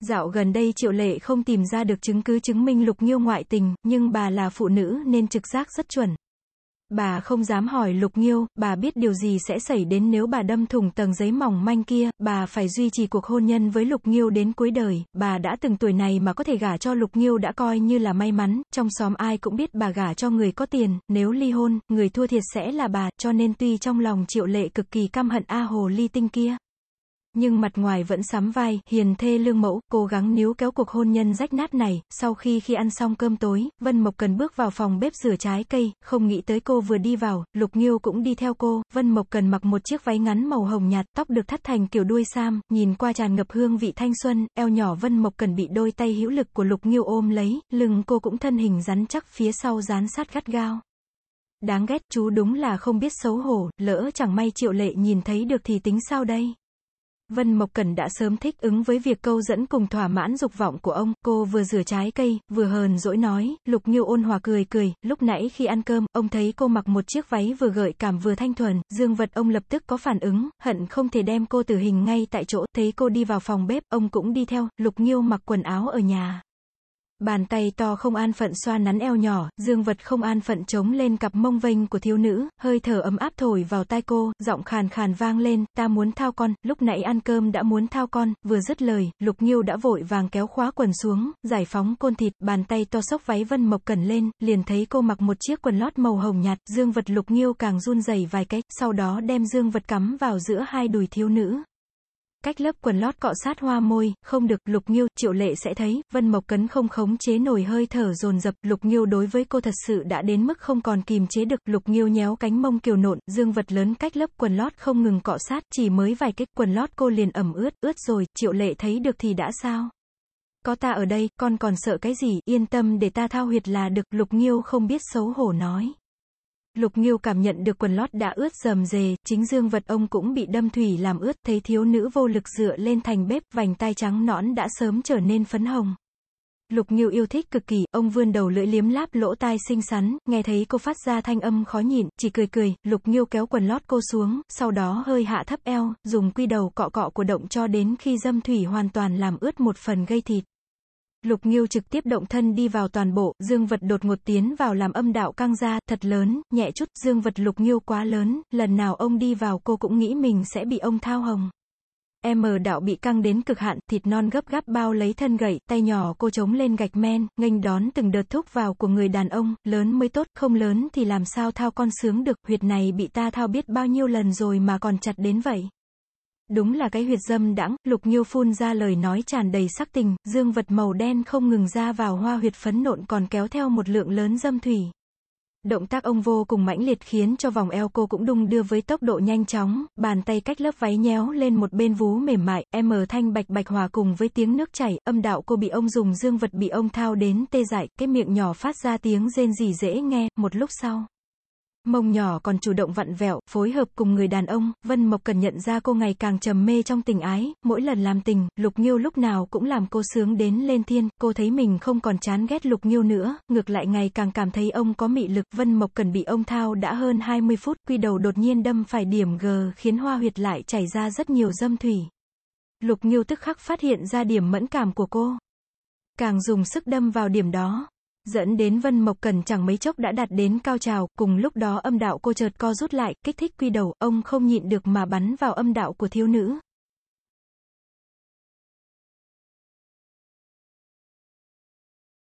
Dạo gần đây Triệu Lệ không tìm ra được chứng cứ chứng minh Lục Nghiêu ngoại tình, nhưng bà là phụ nữ nên trực giác rất chuẩn. Bà không dám hỏi Lục Nghiêu, bà biết điều gì sẽ xảy đến nếu bà đâm thủng tầng giấy mỏng manh kia, bà phải duy trì cuộc hôn nhân với Lục Nghiêu đến cuối đời, bà đã từng tuổi này mà có thể gả cho Lục Nghiêu đã coi như là may mắn, trong xóm ai cũng biết bà gả cho người có tiền, nếu ly hôn, người thua thiệt sẽ là bà, cho nên tuy trong lòng triệu lệ cực kỳ căm hận A Hồ ly tinh kia, nhưng mặt ngoài vẫn sắm vai, hiền thê lương mẫu, cố gắng níu kéo cuộc hôn nhân rách nát này, sau khi khi ăn xong cơm tối, Vân Mộc Cần bước vào phòng bếp rửa trái cây, không nghĩ tới cô vừa đi vào, Lục Nghiêu cũng đi theo cô, Vân Mộc Cần mặc một chiếc váy ngắn màu hồng nhạt, tóc được thắt thành kiểu đuôi sam, nhìn qua tràn ngập hương vị thanh xuân, eo nhỏ Vân Mộc Cần bị đôi tay hữu lực của Lục Nghiêu ôm lấy, lưng cô cũng thân hình rắn chắc phía sau dán sát gắt gao. Đáng ghét, chú đúng là không biết xấu hổ, lỡ chẳng may triệu lệ nhìn thấy được thì tính sao đây? Vân Mộc Cẩn đã sớm thích ứng với việc câu dẫn cùng thỏa mãn dục vọng của ông, cô vừa rửa trái cây, vừa hờn dỗi nói, Lục Nghiêu ôn hòa cười cười, lúc nãy khi ăn cơm, ông thấy cô mặc một chiếc váy vừa gợi cảm vừa thanh thuần, dương vật ông lập tức có phản ứng, hận không thể đem cô tử hình ngay tại chỗ, thấy cô đi vào phòng bếp, ông cũng đi theo, Lục Nghiêu mặc quần áo ở nhà. Bàn tay to không an phận xoa nắn eo nhỏ, dương vật không an phận chống lên cặp mông vênh của thiếu nữ, hơi thở ấm áp thổi vào tai cô, giọng khàn khàn vang lên, ta muốn thao con, lúc nãy ăn cơm đã muốn thao con, vừa dứt lời, lục nghiêu đã vội vàng kéo khóa quần xuống, giải phóng côn thịt, bàn tay to sốc váy vân mộc cẩn lên, liền thấy cô mặc một chiếc quần lót màu hồng nhạt, dương vật lục nghiêu càng run rẩy vài cách, sau đó đem dương vật cắm vào giữa hai đùi thiếu nữ, Cách lớp quần lót cọ sát hoa môi, không được, Lục Nghiêu, Triệu Lệ sẽ thấy, Vân Mộc Cấn không khống chế nổi hơi thở dồn dập, Lục Nghiêu đối với cô thật sự đã đến mức không còn kìm chế được, Lục Nghiêu nhéo cánh mông kiều nộn, dương vật lớn cách lớp quần lót không ngừng cọ sát, chỉ mới vài cái quần lót cô liền ẩm ướt, ướt rồi, Triệu Lệ thấy được thì đã sao? Có ta ở đây, con còn sợ cái gì, yên tâm để ta thao huyệt là được, Lục Nghiêu không biết xấu hổ nói. Lục Nghiêu cảm nhận được quần lót đã ướt rầm rề, chính dương vật ông cũng bị đâm thủy làm ướt, thấy thiếu nữ vô lực dựa lên thành bếp, vành tay trắng nõn đã sớm trở nên phấn hồng. Lục Nghiêu yêu thích cực kỳ, ông vươn đầu lưỡi liếm láp lỗ tai xinh xắn, nghe thấy cô phát ra thanh âm khó nhịn, chỉ cười cười, Lục Nghiêu kéo quần lót cô xuống, sau đó hơi hạ thấp eo, dùng quy đầu cọ cọ của động cho đến khi dâm thủy hoàn toàn làm ướt một phần gây thịt. Lục Nghiêu trực tiếp động thân đi vào toàn bộ, dương vật đột ngột tiến vào làm âm đạo căng ra, thật lớn, nhẹ chút, dương vật Lục Nghiêu quá lớn, lần nào ông đi vào cô cũng nghĩ mình sẽ bị ông thao hồng. Em đạo bị căng đến cực hạn, thịt non gấp gáp bao lấy thân gậy, tay nhỏ cô chống lên gạch men, nghênh đón từng đợt thúc vào của người đàn ông, lớn mới tốt, không lớn thì làm sao thao con sướng được, huyệt này bị ta thao biết bao nhiêu lần rồi mà còn chặt đến vậy. Đúng là cái huyệt dâm đãng, lục Nhiêu phun ra lời nói tràn đầy sắc tình, dương vật màu đen không ngừng ra vào hoa huyệt phấn nộn còn kéo theo một lượng lớn dâm thủy. Động tác ông vô cùng mãnh liệt khiến cho vòng eo cô cũng đung đưa với tốc độ nhanh chóng, bàn tay cách lớp váy nhéo lên một bên vú mềm mại, em mờ thanh bạch bạch hòa cùng với tiếng nước chảy, âm đạo cô bị ông dùng dương vật bị ông thao đến tê dại, cái miệng nhỏ phát ra tiếng rên rỉ dễ nghe, một lúc sau. Mông nhỏ còn chủ động vặn vẹo, phối hợp cùng người đàn ông, Vân Mộc cần nhận ra cô ngày càng trầm mê trong tình ái, mỗi lần làm tình, Lục Nghiêu lúc nào cũng làm cô sướng đến lên thiên, cô thấy mình không còn chán ghét Lục Nghiêu nữa, ngược lại ngày càng cảm thấy ông có mị lực, Vân Mộc cần bị ông thao đã hơn 20 phút, quy đầu đột nhiên đâm phải điểm G khiến hoa huyệt lại chảy ra rất nhiều dâm thủy. Lục Nghiêu tức khắc phát hiện ra điểm mẫn cảm của cô. Càng dùng sức đâm vào điểm đó, dẫn đến Vân Mộc Cần chẳng mấy chốc đã đạt đến cao trào, cùng lúc đó âm đạo cô chợt co rút lại, kích thích quy đầu, ông không nhịn được mà bắn vào âm đạo của thiếu nữ,